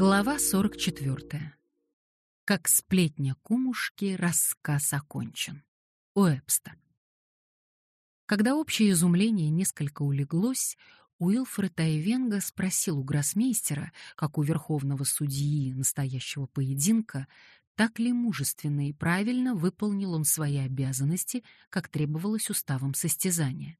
Глава 44. Как сплетня кумушки, рассказ окончен. Уэбстер. Когда общее изумление несколько улеглось, Уилфред Айвенга спросил у гроссмейстера, как у верховного судьи настоящего поединка, так ли мужественно и правильно выполнил он свои обязанности, как требовалось уставом состязания.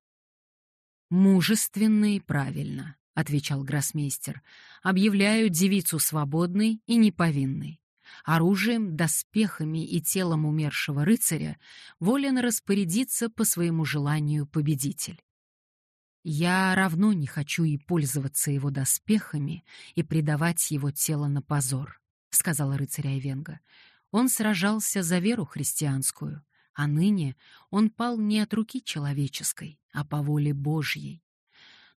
«Мужественно и правильно», отвечал гроссмейстер. Объявляю девицу свободной и неповинной. Оружием, доспехами и телом умершего рыцаря волен распорядиться по своему желанию победитель. Я равно не хочу и пользоваться его доспехами, и предавать его тело на позор, — сказал рыцарь Айвенга. Он сражался за веру христианскую, а ныне он пал не от руки человеческой, а по воле Божьей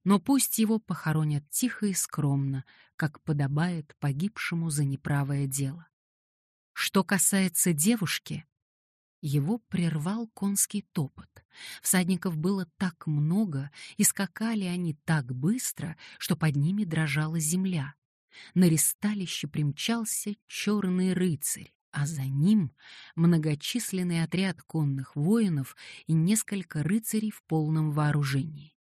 но пусть его похоронят тихо и скромно, как подобает погибшему за неправое дело. Что касается девушки, его прервал конский топот. Всадников было так много, и скакали они так быстро, что под ними дрожала земля. На ристалище примчался черный рыцарь, а за ним многочисленный отряд конных воинов и несколько рыцарей в полном вооружении.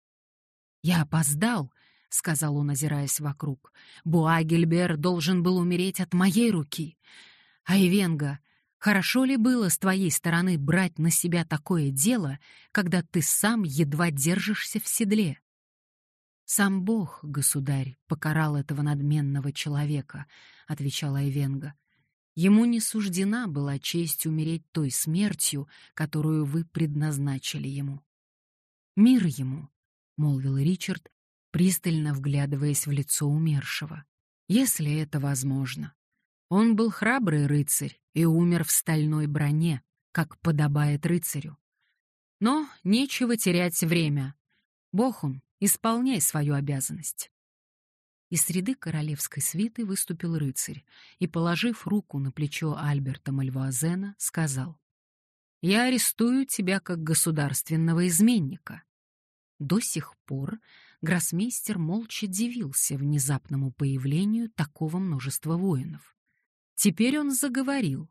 «Я опоздал», — сказал он, озираясь вокруг. «Буагельбер должен был умереть от моей руки. Айвенга, хорошо ли было с твоей стороны брать на себя такое дело, когда ты сам едва держишься в седле?» «Сам Бог, государь, покарал этого надменного человека», — отвечала Айвенга. «Ему не суждена была честь умереть той смертью, которую вы предназначили ему. Мир ему, молвил Ричард, пристально вглядываясь в лицо умершего. Если это возможно. Он был храбрый рыцарь и умер в стальной броне, как подобает рыцарю. Но нечего терять время. Бохун, исполняй свою обязанность. Из среды королевской свиты выступил рыцарь и, положив руку на плечо Альберта Мальвуазена, сказал, «Я арестую тебя как государственного изменника. До сих пор гроссмейстер молча дивился внезапному появлению такого множества воинов. Теперь он заговорил.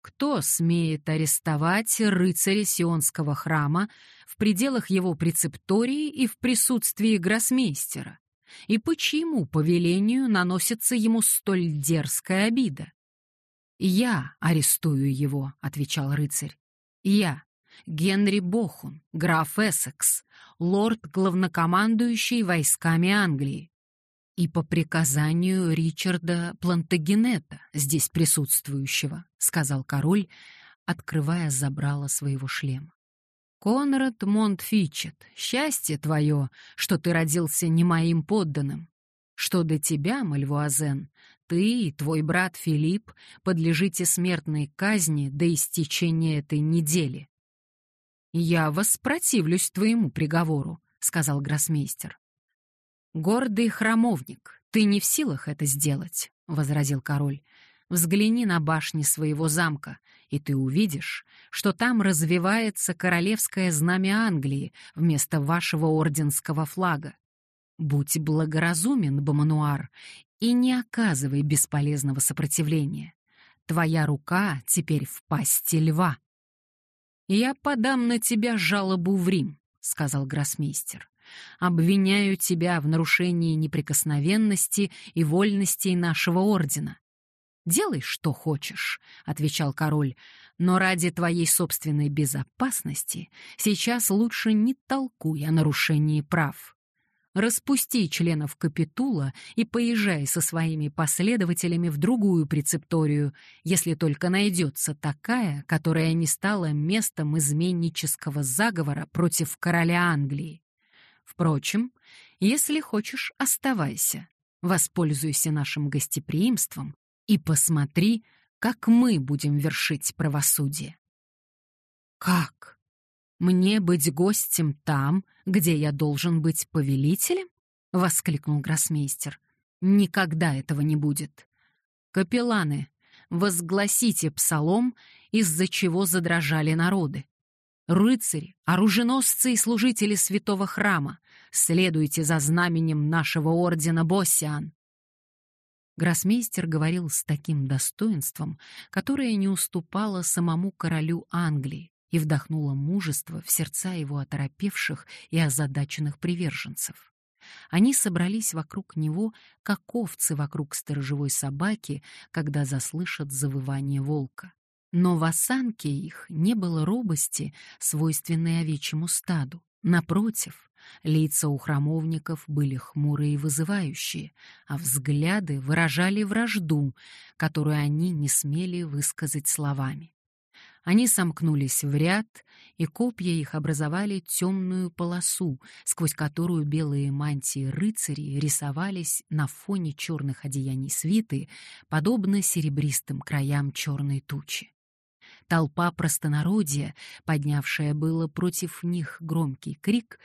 Кто смеет арестовать рыцаря Сионского храма в пределах его прецептории и в присутствии гроссмейстера? И почему по велению наносится ему столь дерзкая обида? «Я арестую его», — отвечал рыцарь. «Я, Генри Бохун, граф Эссекс, лорд-главнокомандующий войсками Англии. И по приказанию Ричарда Плантагенета, здесь присутствующего, сказал король, открывая забрало своего шлема. Конрад Монтфичет, счастье твое, что ты родился не моим подданным. Что до тебя, Мальвуазен, ты и твой брат Филипп подлежите смертной казни до истечения этой недели. «Я воспротивлюсь твоему приговору», — сказал гроссмейстер. «Гордый храмовник, ты не в силах это сделать», — возразил король. «Взгляни на башни своего замка, и ты увидишь, что там развивается королевское знамя Англии вместо вашего орденского флага. Будь благоразумен, Бомануар, и не оказывай бесполезного сопротивления. Твоя рука теперь в пасти льва». «Я подам на тебя жалобу в Рим», — сказал гроссмейстер. «Обвиняю тебя в нарушении неприкосновенности и вольностей нашего ордена». «Делай, что хочешь», — отвечал король, «но ради твоей собственной безопасности сейчас лучше не толкуй о нарушении прав. Распусти членов капитула и поезжай со своими последователями в другую прецепторию, если только найдется такая, которая не стала местом изменнического заговора против короля Англии. Впрочем, если хочешь, оставайся, воспользуйся нашим гостеприимством и посмотри, как мы будем вершить правосудие. Как? «Мне быть гостем там, где я должен быть повелителем?» — воскликнул гроссмейстер. «Никогда этого не будет. Капелланы, возгласите псалом, из-за чего задрожали народы. Рыцари, оруженосцы и служители святого храма, следуйте за знаменем нашего ордена Боссиан. Гроссмейстер говорил с таким достоинством, которое не уступало самому королю Англии и вдохнуло мужество в сердца его оторопевших и озадаченных приверженцев. Они собрались вокруг него, как овцы вокруг сторожевой собаки, когда заслышат завывание волка. Но в осанке их не было робости, свойственной овечьему стаду. Напротив, лица у храмовников были хмурые и вызывающие, а взгляды выражали вражду, которую они не смели высказать словами. Они сомкнулись в ряд, и копья их образовали темную полосу, сквозь которую белые мантии рыцарей рисовались на фоне черных одеяний свиты, подобно серебристым краям черной тучи. Толпа простонародья, поднявшая было против них громкий крик,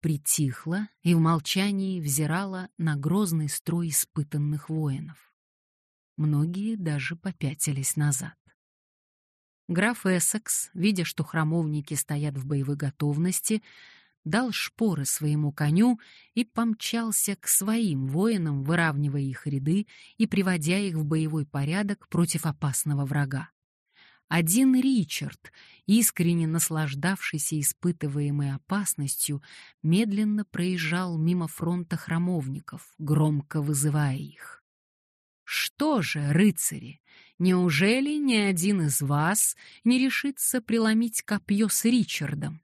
притихла и в молчании взирала на грозный строй испытанных воинов. Многие даже попятились назад. Граф Эссекс, видя, что храмовники стоят в боевой готовности, дал шпоры своему коню и помчался к своим воинам, выравнивая их ряды и приводя их в боевой порядок против опасного врага. Один Ричард, искренне наслаждавшийся испытываемой опасностью, медленно проезжал мимо фронта храмовников, громко вызывая их. Что же, рыцари, неужели ни один из вас не решится преломить копье с Ричардом?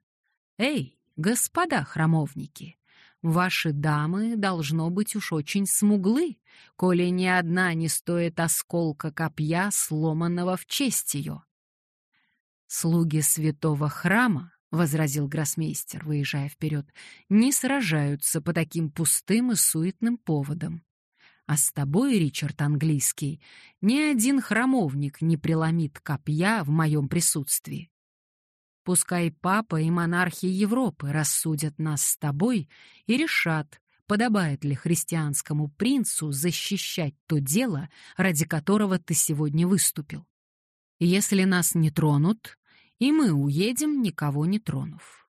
Эй, господа храмовники, ваши дамы должно быть уж очень смуглы, коли ни одна не стоит осколка копья, сломанного в честь ее. Слуги святого храма, — возразил гроссмейстер, выезжая вперед, — не сражаются по таким пустым и суетным поводам. А с тобой, Ричард Английский, ни один храмовник не преломит копья в моем присутствии. Пускай папа и монархи Европы рассудят нас с тобой и решат, подобает ли христианскому принцу защищать то дело, ради которого ты сегодня выступил. Если нас не тронут, и мы уедем, никого не тронув.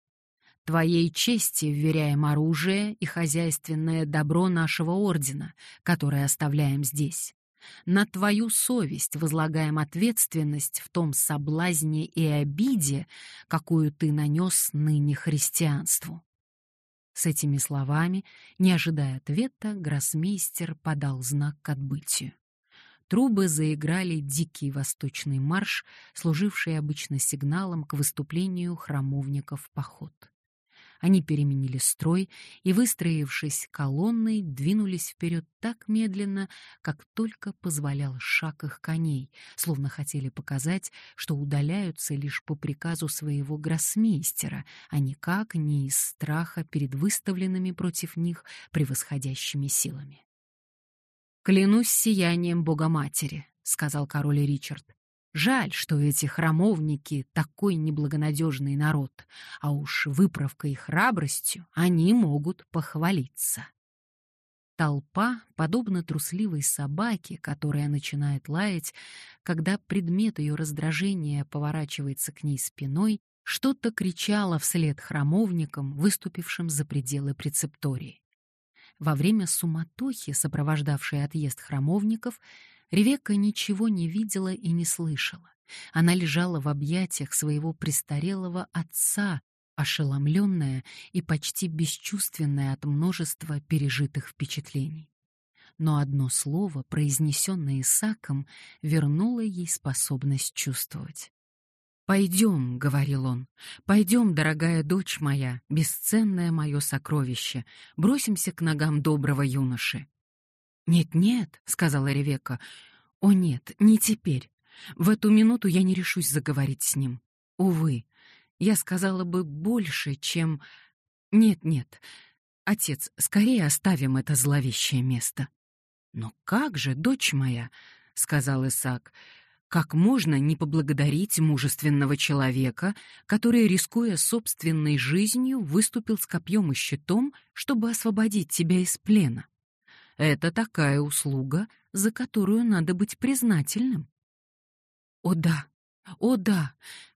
Твоей чести вверяем оружие и хозяйственное добро нашего ордена, которое оставляем здесь. На твою совесть возлагаем ответственность в том соблазне и обиде, какую ты нанес ныне христианству. С этими словами, не ожидая ответа, гроссмейстер подал знак к отбытию. Трубы заиграли дикий восточный марш, служивший обычно сигналом к выступлению храмовников поход. Они переменили строй и, выстроившись колонной, двинулись вперед так медленно, как только позволял шаг их коней, словно хотели показать, что удаляются лишь по приказу своего гроссмейстера, а никак не из страха перед выставленными против них превосходящими силами. «Клянусь сиянием Богоматери», — сказал король Ричард, Жаль, что эти храмовники — такой неблагонадежный народ, а уж выправкой и храбростью они могут похвалиться. Толпа, подобно трусливой собаке, которая начинает лаять, когда предмет ее раздражения поворачивается к ней спиной, что-то кричала вслед храмовникам, выступившим за пределы прецептории. Во время суматохи, сопровождавшей отъезд храмовников, Ревекка ничего не видела и не слышала. Она лежала в объятиях своего престарелого отца, ошеломленная и почти бесчувственная от множества пережитых впечатлений. Но одно слово, произнесенное Исаком, вернуло ей способность чувствовать. «Пойдем», — говорил он, — «пойдем, дорогая дочь моя, бесценное мое сокровище, бросимся к ногам доброго юноши». «Нет-нет», — сказала Ревека. «О нет, не теперь. В эту минуту я не решусь заговорить с ним. Увы, я сказала бы больше, чем... Нет-нет, отец, скорее оставим это зловещее место». «Но как же, дочь моя», — сказал Исаак, — «как можно не поблагодарить мужественного человека, который, рискуя собственной жизнью, выступил с копьем и щитом, чтобы освободить тебя из плена?» Это такая услуга, за которую надо быть признательным. О да, о да,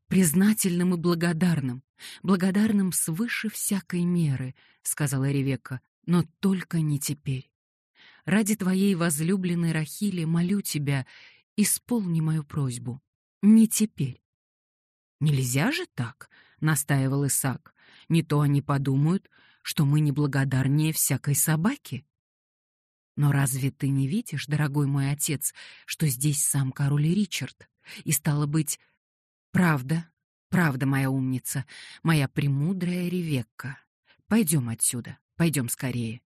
признательным и благодарным, благодарным свыше всякой меры, сказала Ревека, но только не теперь. ради твоей возлюбленной Рахили молю тебя, исполни мою просьбу. Не теперь. Нельзя же так, настаивал Исаак. Не то они подумают, что мы неблагодарнее всякой собаки. Но разве ты не видишь, дорогой мой отец, что здесь сам король Ричард? И стало быть, правда, правда, моя умница, моя премудрая Ревекка. Пойдем отсюда, пойдем скорее.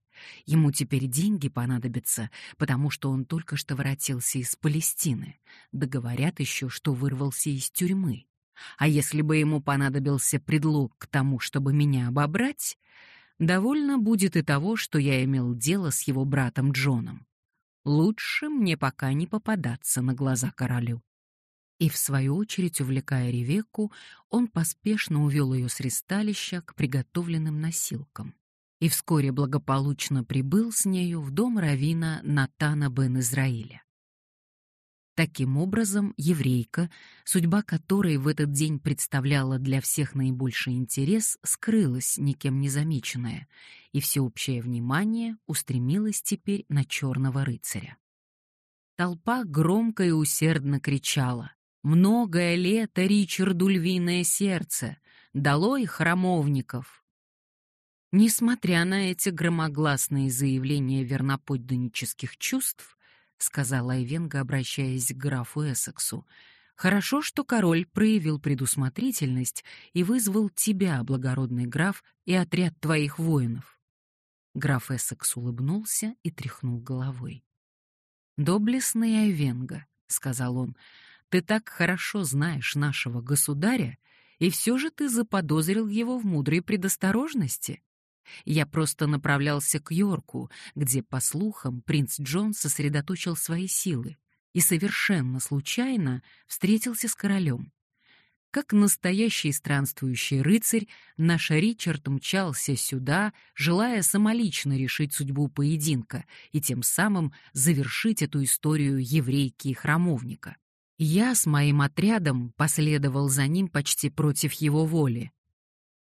Ему теперь деньги понадобятся, потому что он только что воротился из Палестины. Да говорят еще, что вырвался из тюрьмы. А если бы ему понадобился предлог к тому, чтобы меня обобрать, довольно будет и того, что я имел дело с его братом Джоном. Лучше мне пока не попадаться на глаза королю. И, в свою очередь, увлекая Ревекку, он поспешно увел ее с ристалища к приготовленным носилкам и вскоре благополучно прибыл с нею в дом равина Натана бен Израиля. Таким образом, еврейка, судьба которой в этот день представляла для всех наибольший интерес, скрылась никем не замеченная, и всеобщее внимание устремилось теперь на черного рыцаря. Толпа громко и усердно кричала «Многое лето Ричарду львиное сердце! Долой храмовников! Несмотря на эти громогласные заявления верноподданнических чувств, сказала Айвенга, обращаясь к графу Эссексу, хорошо, что король проявил предусмотрительность и вызвал тебя, благородный граф, и отряд твоих воинов. Граф Эссекс улыбнулся и тряхнул головой. «Доблестный Айвенга», — сказал он, — «ты так хорошо знаешь нашего государя, и все же ты заподозрил его в мудрой предосторожности. Я просто направлялся к Йорку, где, по слухам, принц Джон сосредоточил свои силы и совершенно случайно встретился с королем. Как настоящий странствующий рыцарь, наш Ричард мчался сюда, желая самолично решить судьбу поединка и тем самым завершить эту историю еврейки и храмовника. Я с моим отрядом последовал за ним почти против его воли,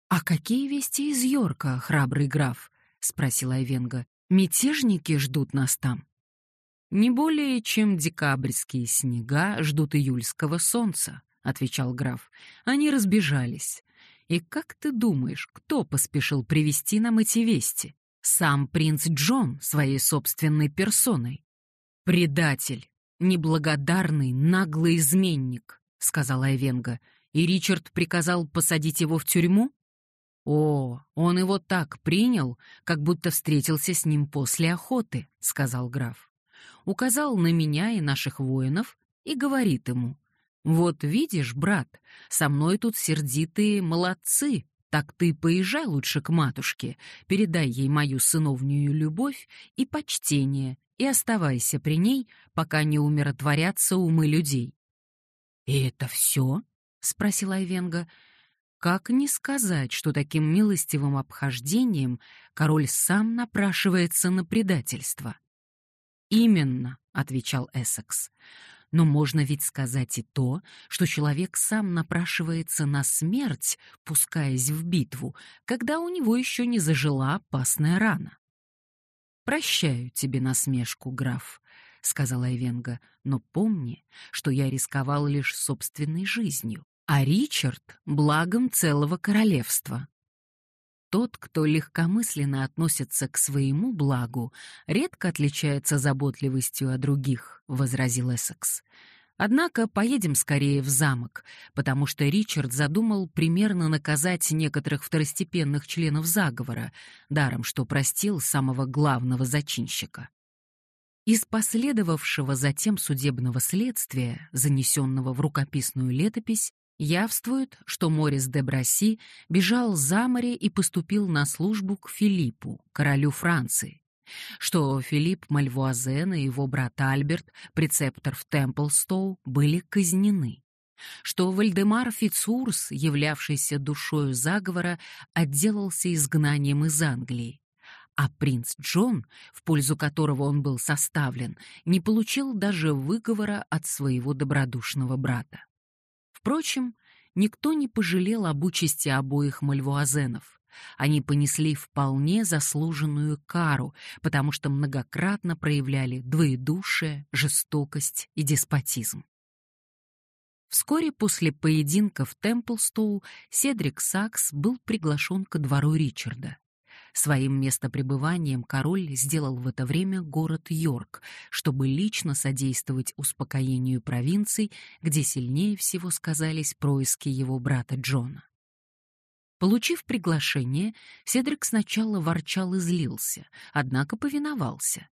«А какие вести из Йорка, храбрый граф?» — спросила Айвенга. «Мятежники ждут нас там». «Не более, чем декабрьские снега ждут июльского солнца», — отвечал граф. «Они разбежались. И как ты думаешь, кто поспешил привести нам эти вести? Сам принц Джон своей собственной персоной. Предатель, неблагодарный, наглый изменник», — сказала Айвенга. «И Ричард приказал посадить его в тюрьму?» «О, он его так принял, как будто встретился с ним после охоты», — сказал граф. Указал на меня и наших воинов и говорит ему, «Вот видишь, брат, со мной тут сердитые молодцы, так ты поезжай лучше к матушке, передай ей мою сыновнюю любовь и почтение и оставайся при ней, пока не умиротворятся умы людей». «И это все?» — спросила Айвенга. Как не сказать, что таким милостивым обхождением король сам напрашивается на предательство? «Именно», — отвечал Эссекс. «Но можно ведь сказать и то, что человек сам напрашивается на смерть, пускаясь в битву, когда у него еще не зажила опасная рана». «Прощаю тебе насмешку, граф», — сказала Эвенга, «но помни, что я рисковал лишь собственной жизнью а Ричард — благом целого королевства. Тот, кто легкомысленно относится к своему благу, редко отличается заботливостью о других, — возразил Эссекс. Однако поедем скорее в замок, потому что Ричард задумал примерно наказать некоторых второстепенных членов заговора, даром что простил самого главного зачинщика. Из последовавшего затем судебного следствия, занесенного в рукописную летопись, Явствует, что Морис де Браси бежал за море и поступил на службу к Филиппу, королю Франции, что Филипп Мальвуазен и его брат Альберт, прецептор в Темплстоу, были казнены, что Вальдемар Фицурс, являвшийся душою заговора, отделался изгнанием из Англии, а принц Джон, в пользу которого он был составлен, не получил даже выговора от своего добродушного брата. Впрочем, никто не пожалел об участи обоих мальвуазенов. они понесли вполне заслуженную кару, потому что многократно проявляли двоедушие, жестокость и деспотизм. Вскоре после поединка в Темплстоу Седрик Сакс был приглашен ко двору Ричарда. Своим местопребыванием король сделал в это время город Йорк, чтобы лично содействовать успокоению провинций, где сильнее всего сказались происки его брата Джона. Получив приглашение, Седрик сначала ворчал и злился, однако повиновался.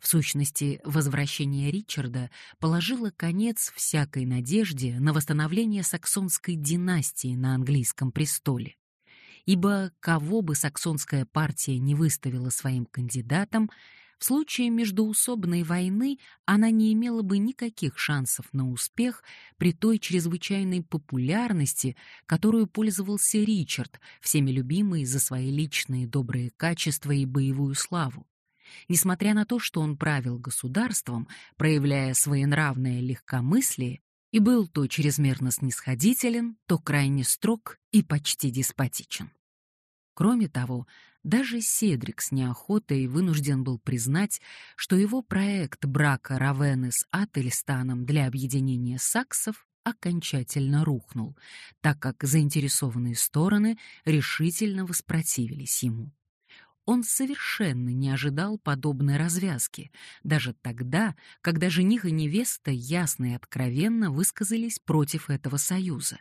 В сущности, возвращение Ричарда положило конец всякой надежде на восстановление саксонской династии на английском престоле. Ибо кого бы саксонская партия не выставила своим кандидатом, в случае междоусобной войны она не имела бы никаких шансов на успех при той чрезвычайной популярности, которую пользовался Ричард, всеми любимый за свои личные добрые качества и боевую славу. Несмотря на то, что он правил государством, проявляя своенравное легкомыслие, и был то чрезмерно снисходителен, то крайне строг и почти деспотичен. Кроме того, даже Седрик с неохотой вынужден был признать, что его проект брака Равены с Ательстаном для объединения саксов окончательно рухнул, так как заинтересованные стороны решительно воспротивились ему. Он совершенно не ожидал подобной развязки, даже тогда, когда жених и невеста ясно и откровенно высказались против этого союза.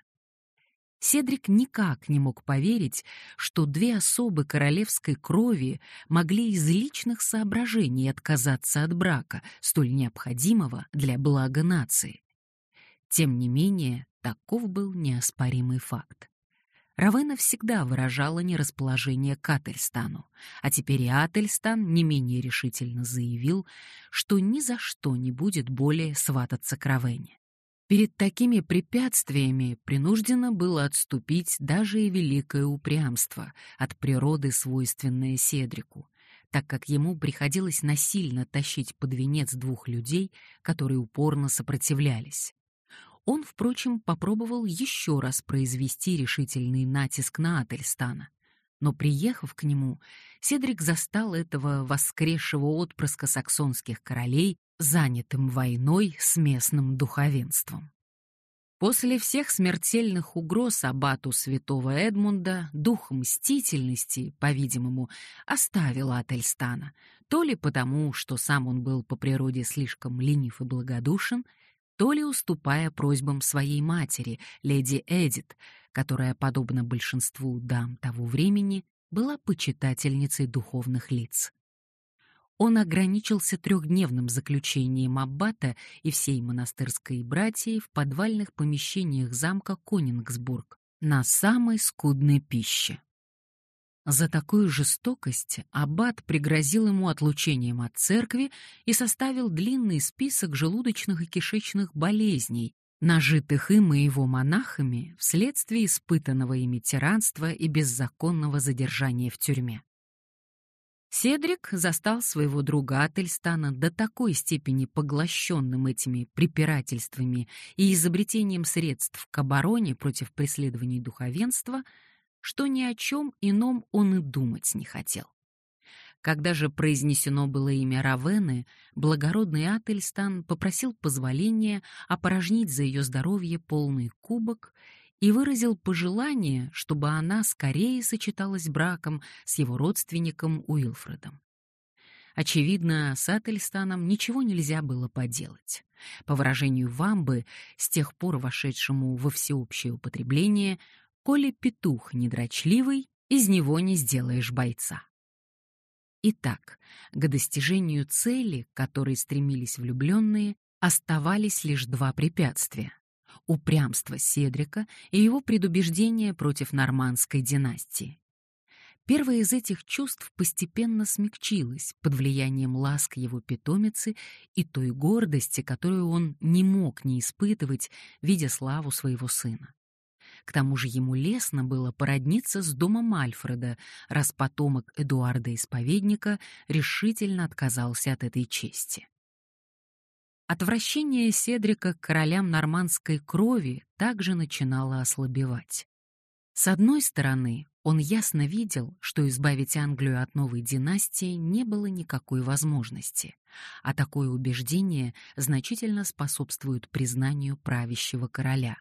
Седрик никак не мог поверить, что две особы королевской крови могли из личных соображений отказаться от брака, столь необходимого для блага нации. Тем не менее, таков был неоспоримый факт. Равена всегда выражала нерасположение к Ательстану, а теперь и Ательстан не менее решительно заявил, что ни за что не будет более свататься к Равене. Перед такими препятствиями принуждено было отступить даже и великое упрямство, от природы свойственное Седрику, так как ему приходилось насильно тащить под венец двух людей, которые упорно сопротивлялись. Он, впрочем, попробовал еще раз произвести решительный натиск на Ательстана. Но, приехав к нему, Седрик застал этого воскресшего отпрыска саксонских королей занятым войной с местным духовенством. После всех смертельных угроз абату святого Эдмунда дух мстительности, по-видимому, оставил Ательстана, то ли потому, что сам он был по природе слишком ленив и благодушен, то ли уступая просьбам своей матери, леди Эдит, которая, подобно большинству дам того времени, была почитательницей духовных лиц. Он ограничился трехдневным заключением аббата и всей монастырской братьей в подвальных помещениях замка Конингсбург на самой скудной пище. За такую жестокость аббат пригрозил ему отлучением от церкви и составил длинный список желудочных и кишечных болезней, нажитых им и его монахами вследствие испытанного ими тиранства и беззаконного задержания в тюрьме. Седрик застал своего друга Ательстана до такой степени поглощенным этими препирательствами и изобретением средств к обороне против преследований духовенства — что ни о чем ином он и думать не хотел. Когда же произнесено было имя Равены, благородный Ательстан попросил позволения опорожнить за ее здоровье полный кубок и выразил пожелание, чтобы она скорее сочеталась браком с его родственником Уилфредом. Очевидно, с Ательстаном ничего нельзя было поделать. По выражению Вамбы, с тех пор вошедшему во всеобщее употребление, Коли петух недрочливый, из него не сделаешь бойца. Итак, к достижению цели, к которой стремились влюбленные, оставались лишь два препятствия — упрямство Седрика и его предубеждение против нормандской династии. Первое из этих чувств постепенно смягчилось под влиянием ласк его питомицы и той гордости, которую он не мог не испытывать, видя славу своего сына. К тому же ему лестно было породниться с домом Альфреда, раз потомок Эдуарда Исповедника решительно отказался от этой чести. Отвращение Седрика к королям нормандской крови также начинало ослабевать. С одной стороны, он ясно видел, что избавить Англию от новой династии не было никакой возможности, а такое убеждение значительно способствует признанию правящего короля.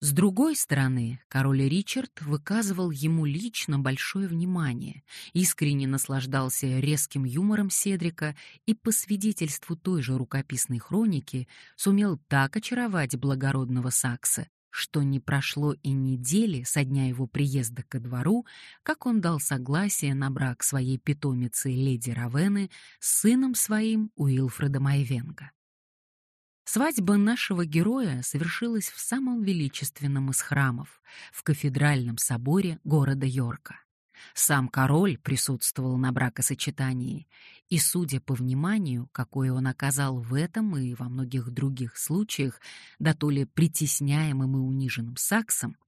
С другой стороны, король Ричард выказывал ему лично большое внимание, искренне наслаждался резким юмором Седрика и, по свидетельству той же рукописной хроники, сумел так очаровать благородного Сакса, что не прошло и недели со дня его приезда ко двору, как он дал согласие на брак своей питомицы леди Равены с сыном своим Уилфредом Айвенга. Свадьба нашего героя совершилась в самом величественном из храмов, в кафедральном соборе города Йорка. Сам король присутствовал на бракосочетании, и, судя по вниманию, какое он оказал в этом и во многих других случаях, да то ли притесняемым и униженным саксом,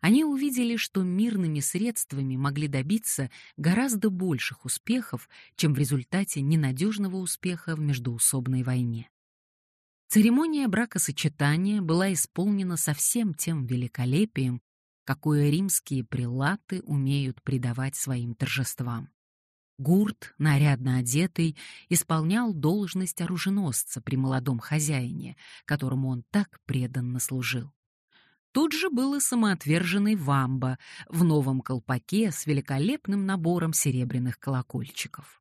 они увидели, что мирными средствами могли добиться гораздо больших успехов, чем в результате ненадежного успеха в междоусобной войне. Церемония бракосочетания была исполнена со всем тем великолепием, какое римские прилаты умеют придавать своим торжествам. Гурт, нарядно одетый, исполнял должность оруженосца при молодом хозяине, которому он так преданно служил. Тут же был и самоотверженный Вамба в новом колпаке с великолепным набором серебряных колокольчиков.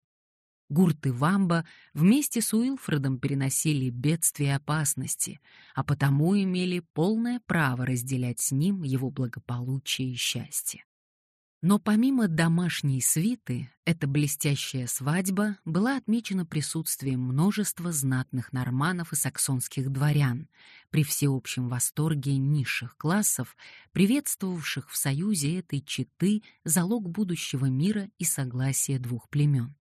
Гурт и Вамба вместе с Уилфредом переносили бедствия и опасности, а потому имели полное право разделять с ним его благополучие и счастье. Но помимо домашней свиты, эта блестящая свадьба была отмечена присутствием множества знатных норманов и саксонских дворян, при всеобщем восторге низших классов, приветствовавших в союзе этой четы залог будущего мира и согласия двух племен.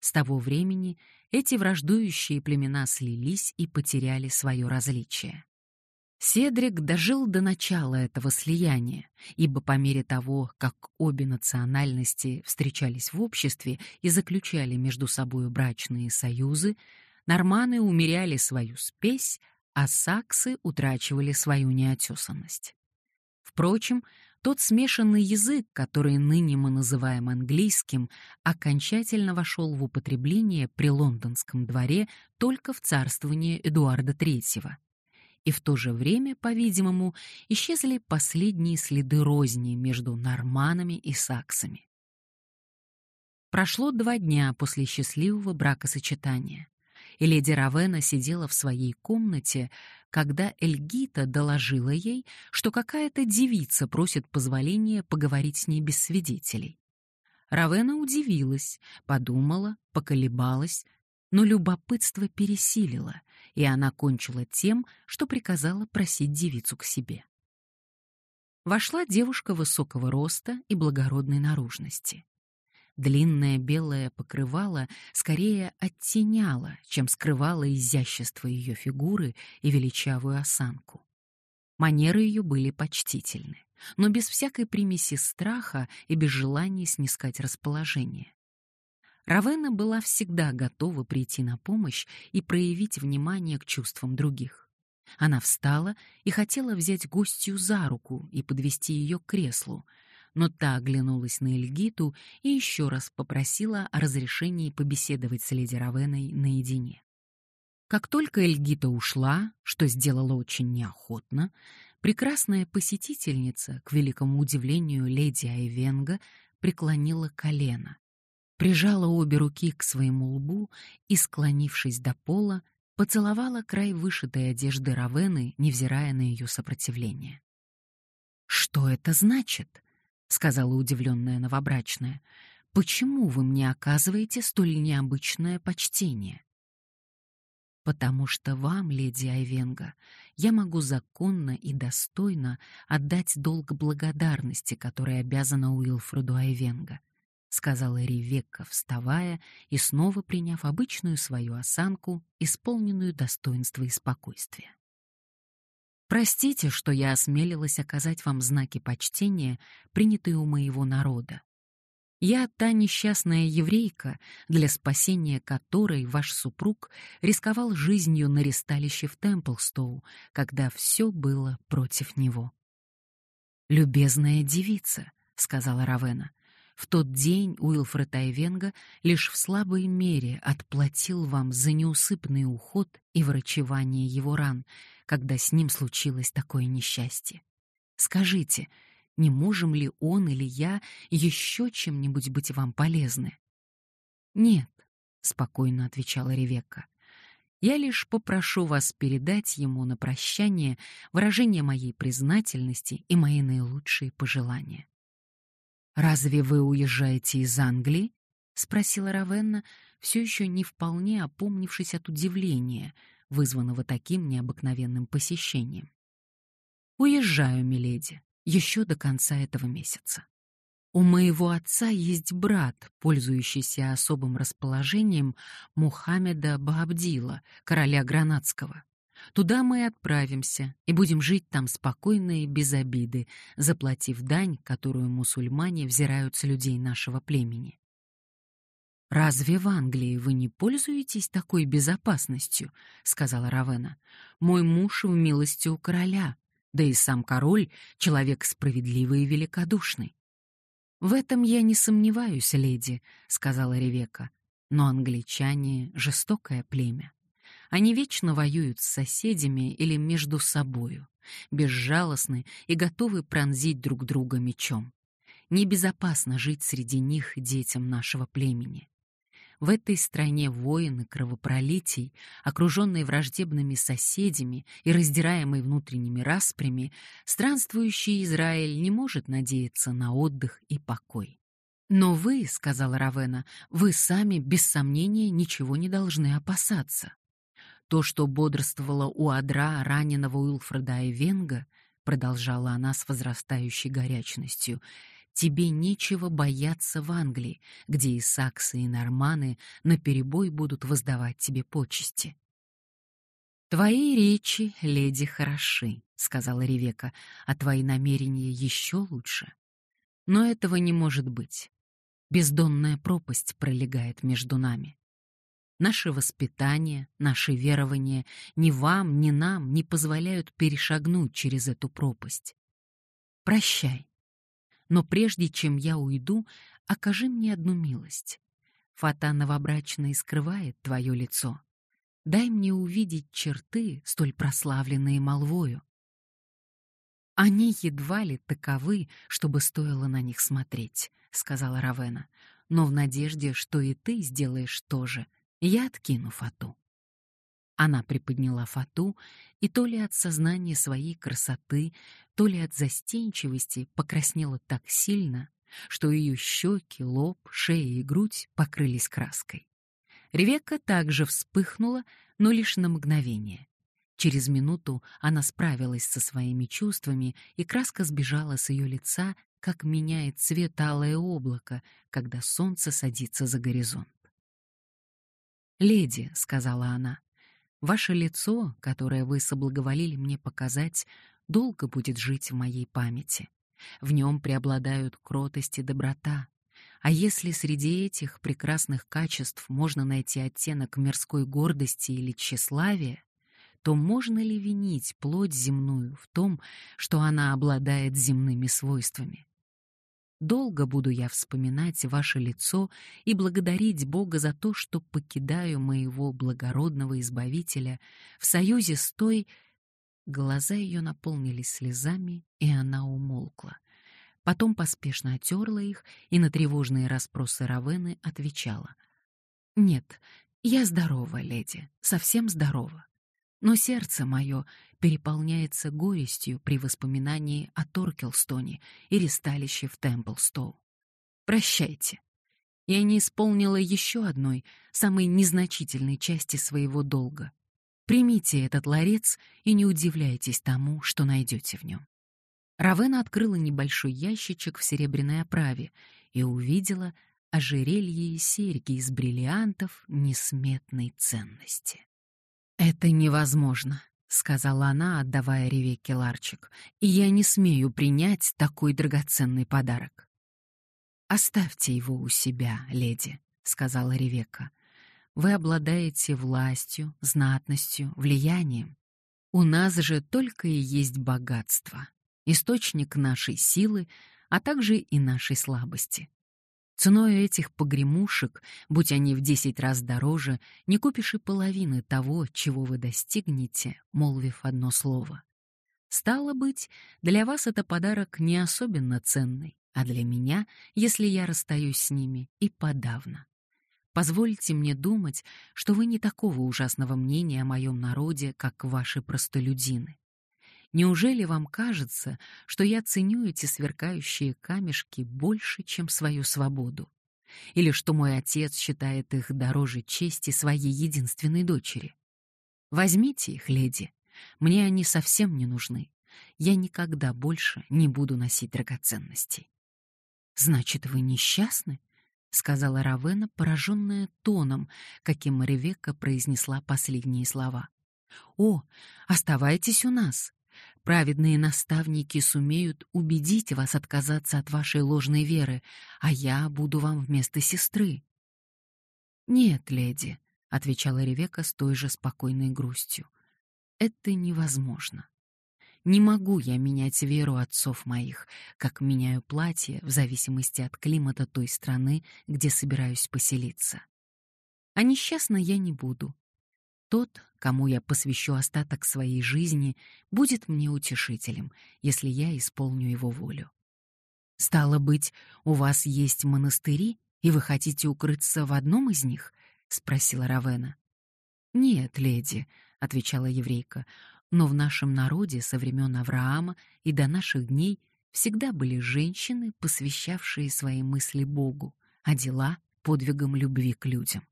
С того времени эти враждующие племена слились и потеряли свое различие. Седрик дожил до начала этого слияния, ибо по мере того, как обе национальности встречались в обществе и заключали между собой брачные союзы, норманы умеряли свою спесь, а саксы утрачивали свою неотесанность. Впрочем, тот смешанный язык, который ныне мы называем английским, окончательно вошел в употребление при лондонском дворе только в царствование Эдуарда III. И в то же время, по-видимому, исчезли последние следы розни между норманами и саксами. Прошло два дня после счастливого бракосочетания и леди Равена сидела в своей комнате, когда Эльгита доложила ей, что какая-то девица просит позволения поговорить с ней без свидетелей. Равена удивилась, подумала, поколебалась, но любопытство пересилило, и она кончила тем, что приказала просить девицу к себе. Вошла девушка высокого роста и благородной наружности. Длинное белое покрывало скорее оттеняло, чем скрывало изящество ее фигуры и величавую осанку. Манеры ее были почтительны, но без всякой примеси страха и без желания снискать расположение. Равена была всегда готова прийти на помощь и проявить внимание к чувствам других. Она встала и хотела взять гостью за руку и подвести ее к креслу, но та оглянулась на Эльгиту и еще раз попросила о разрешении побеседовать с леди Равеной наедине. Как только Эльгита ушла, что сделала очень неохотно, прекрасная посетительница, к великому удивлению леди Айвенга, преклонила колено, прижала обе руки к своему лбу и, склонившись до пола, поцеловала край вышитой одежды Равены, невзирая на ее сопротивление. «Что это значит?» Сказала удивленная новобрачная. Почему вы мне оказываете столь необычное почтение? Потому что вам, леди Айвенга, я могу законно и достойно отдать долг благодарности, который обязана Уилфреду Айвенга, сказала Ревекка, вставая и снова приняв обычную свою осанку, исполненную достоинства и спокойствия. Простите, что я осмелилась оказать вам знаки почтения, принятые у моего народа. Я та несчастная еврейка, для спасения которой ваш супруг рисковал жизнью на ресталище в Темплстоу, когда все было против него. «Любезная девица», — сказала Равена, — «в тот день Уилфред Айвенга лишь в слабой мере отплатил вам за неусыпный уход и врачевание его ран, когда с ним случилось такое несчастье. Скажите, не можем ли он или я еще чем-нибудь быть вам полезны?» «Нет», — спокойно отвечала Ревекка. Я лишь попрошу вас передать ему на прощание выражение моей признательности и мои наилучшие пожелания. «Разве вы уезжаете из Англии?» — спросила Равенна, все еще не вполне опомнившись от удивления, вызванного таким необыкновенным посещением. «Уезжаю, миледи, еще до конца этого месяца. У моего отца есть брат, пользующийся особым расположением Мухаммеда Баабдила, короля Гранадского. Туда мы и отправимся и будем жить там спокойно и без обиды, заплатив дань, которую мусульмане взирают с людей нашего племени. «Разве в Англии вы не пользуетесь такой безопасностью?» — сказала Равена. «Мой муж в милости у короля, да и сам король — человек справедливый и великодушный. «В этом я не сомневаюсь, леди», — сказала Ревека. «Но англичане — жестокое племя. Они вечно воюют с соседями или между собою, безжалостны и готовы пронзить друг друга мечом. Небезопасно жить среди них детям нашего племени. В этой стране воины кровопролитий, окруженные враждебными соседями и раздираемый внутренними распрями, странствующий Израиль не может надеяться на отдых и покой. «Но вы, — сказала Равена, — вы сами, без сомнения, ничего не должны опасаться. То, что бодрствовало у адра раненого Уилфреда Эвенга, — продолжала она с возрастающей горячностью, Тебе нечего бояться в Англии, где и саксы, и норманы наперебой будут воздавать тебе почести. «Твои речи, леди, хороши», — сказала Ревека, «а твои намерения еще лучше. Но этого не может быть. Бездонная пропасть пролегает между нами. Наше воспитание, наши верования ни вам, ни нам не позволяют перешагнуть через эту пропасть. Прощай. Но прежде чем я уйду, окажи мне одну милость. Фата новобрачная скрывает твое лицо. Дай мне увидеть черты, столь прославленные молвою. Они едва ли таковы, чтобы стоило на них смотреть, сказала Равена, но в надежде, что и ты сделаешь то же, я откину фату. Она приподняла фату, и то ли от сознания своей красоты, то ли от застенчивости покраснела так сильно, что ее щеки, лоб, шея и грудь покрылись краской. Ревекка также вспыхнула, но лишь на мгновение. Через минуту она справилась со своими чувствами, и краска сбежала с ее лица, как меняет цвет алое облако, когда солнце садится за горизонт. «Леди», — сказала она, Ваше лицо, которое вы соблаговолили мне показать, долго будет жить в моей памяти. В нем преобладают кротость и доброта. А если среди этих прекрасных качеств можно найти оттенок мирской гордости или тщеславия, то можно ли винить плоть земную в том, что она обладает земными свойствами? Долго буду я вспоминать ваше лицо и благодарить Бога за то, что покидаю моего благородного избавителя в союзе с той... Глаза ее наполнились слезами, и она умолкла. Потом поспешно отерла их и на тревожные расспросы Равены отвечала. «Нет, я здорова, леди, совсем здорова но сердце мое переполняется горестью при воспоминании о Торкелстоне и ресталище в Темплстоу. Прощайте. Я не исполнила еще одной, самой незначительной части своего долга. Примите этот ларец и не удивляйтесь тому, что найдете в нем. Равена открыла небольшой ящичек в серебряной оправе и увидела ожерелье и серьги из бриллиантов несметной ценности. «Это невозможно», — сказала она, отдавая Ревекке ларчик, «и я не смею принять такой драгоценный подарок». «Оставьте его у себя, леди», — сказала Ревекка. «Вы обладаете властью, знатностью, влиянием. У нас же только и есть богатство. источник нашей силы, а также и нашей слабости. Ценой этих погремушек, будь они в десять раз дороже, не купишь и половины того, чего вы достигнете, молвив одно слово. Стало быть, для вас это подарок не особенно ценный, а для меня, если я расстаюсь с ними, и подавно. Позвольте мне думать, что вы не такого ужасного мнения о моем народе, как ваши простолюдины. Неужели вам кажется, что я ценю эти сверкающие камешки больше, чем свою свободу? Или что мой отец считает их дороже чести своей единственной дочери? Возьмите их, леди. Мне они совсем не нужны. Я никогда больше не буду носить драгоценностей. Значит, вы несчастны? сказала Равена, пораженная тоном, каким Ревекка произнесла последние слова. О, оставайтесь у нас. Праведные наставники сумеют убедить вас отказаться от вашей ложной веры, а я буду вам вместо сестры. Нет, леди, отвечала Ревека с той же спокойной грустью. Это невозможно. Не могу я менять веру отцов моих, как меняю платье в зависимости от климата той страны, где собираюсь поселиться. А несчастна я не буду. Тот, кому я посвящу остаток своей жизни, будет мне утешителем, если я исполню его волю. Стало быть, у вас есть монастыри, и вы хотите укрыться в одном из них? спросила Равена. Нет, леди, отвечала еврейка. Но в нашем народе со времен Авраама и до наших дней всегда были женщины, посвящавшие свои мысли Богу, а дела подвигам любви к людям.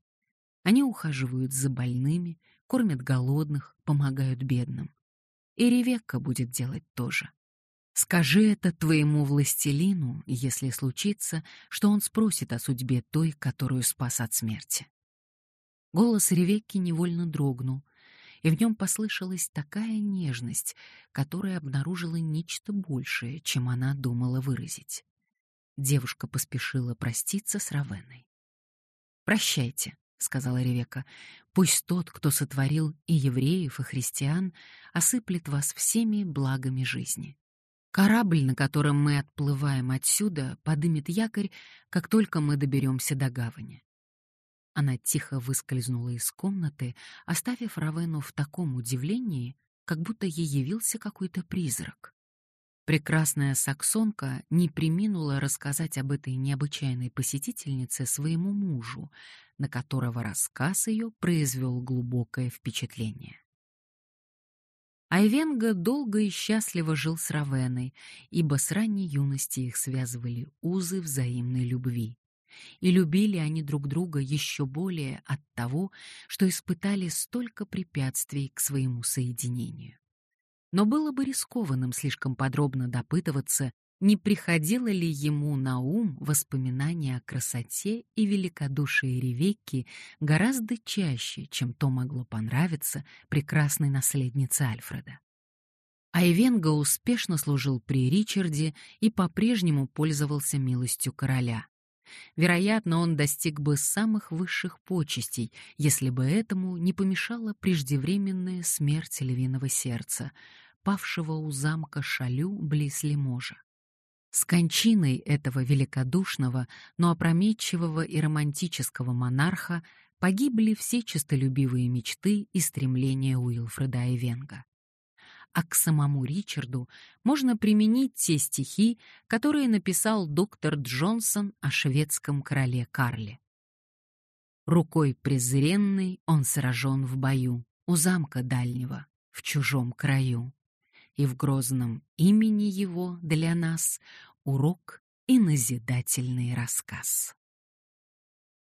Они ухаживают за больными, кормят голодных, помогают бедным. И Ревекка будет делать то же. Скажи это твоему властелину, если случится, что он спросит о судьбе той, которую спас от смерти. Голос Ревекки невольно дрогнул, и в нем послышалась такая нежность, которая обнаружила нечто большее, чем она думала выразить. Девушка поспешила проститься с Равеной. «Прощайте», — сказала Ревека, — «пусть тот, кто сотворил и евреев, и христиан, осыплет вас всеми благами жизни. Корабль, на котором мы отплываем отсюда, подымет якорь, как только мы доберемся до гавани». Она тихо выскользнула из комнаты, оставив Равену в таком удивлении, как будто ей явился какой-то призрак. Прекрасная саксонка не приминула рассказать об этой необычайной посетительнице своему мужу, на которого рассказ ее произвел глубокое впечатление. Айвенга долго и счастливо жил с Равеной, ибо с ранней юности их связывали узы взаимной любви. И любили они друг друга еще более от того, что испытали столько препятствий к своему соединению но было бы рискованным слишком подробно допытываться, не приходило ли ему на ум воспоминание о красоте и великодушии Ревекки гораздо чаще, чем то могло понравиться прекрасной наследнице Альфреда. Айвенга успешно служил при Ричарде и по-прежнему пользовался милостью короля. Вероятно, он достиг бы самых высших почестей, если бы этому не помешала преждевременная смерть львиного сердца, павшего у замка Шалю близ Лиможа. С кончиной этого великодушного, но опрометчивого и романтического монарха погибли все честолюбивые мечты и стремления Уилфреда Эвенга а к самому Ричарду можно применить те стихи, которые написал доктор Джонсон о шведском короле Карле. Рукой презренной он сражен в бою, у замка дальнего, в чужом краю. И в грозном имени его для нас урок и назидательный рассказ.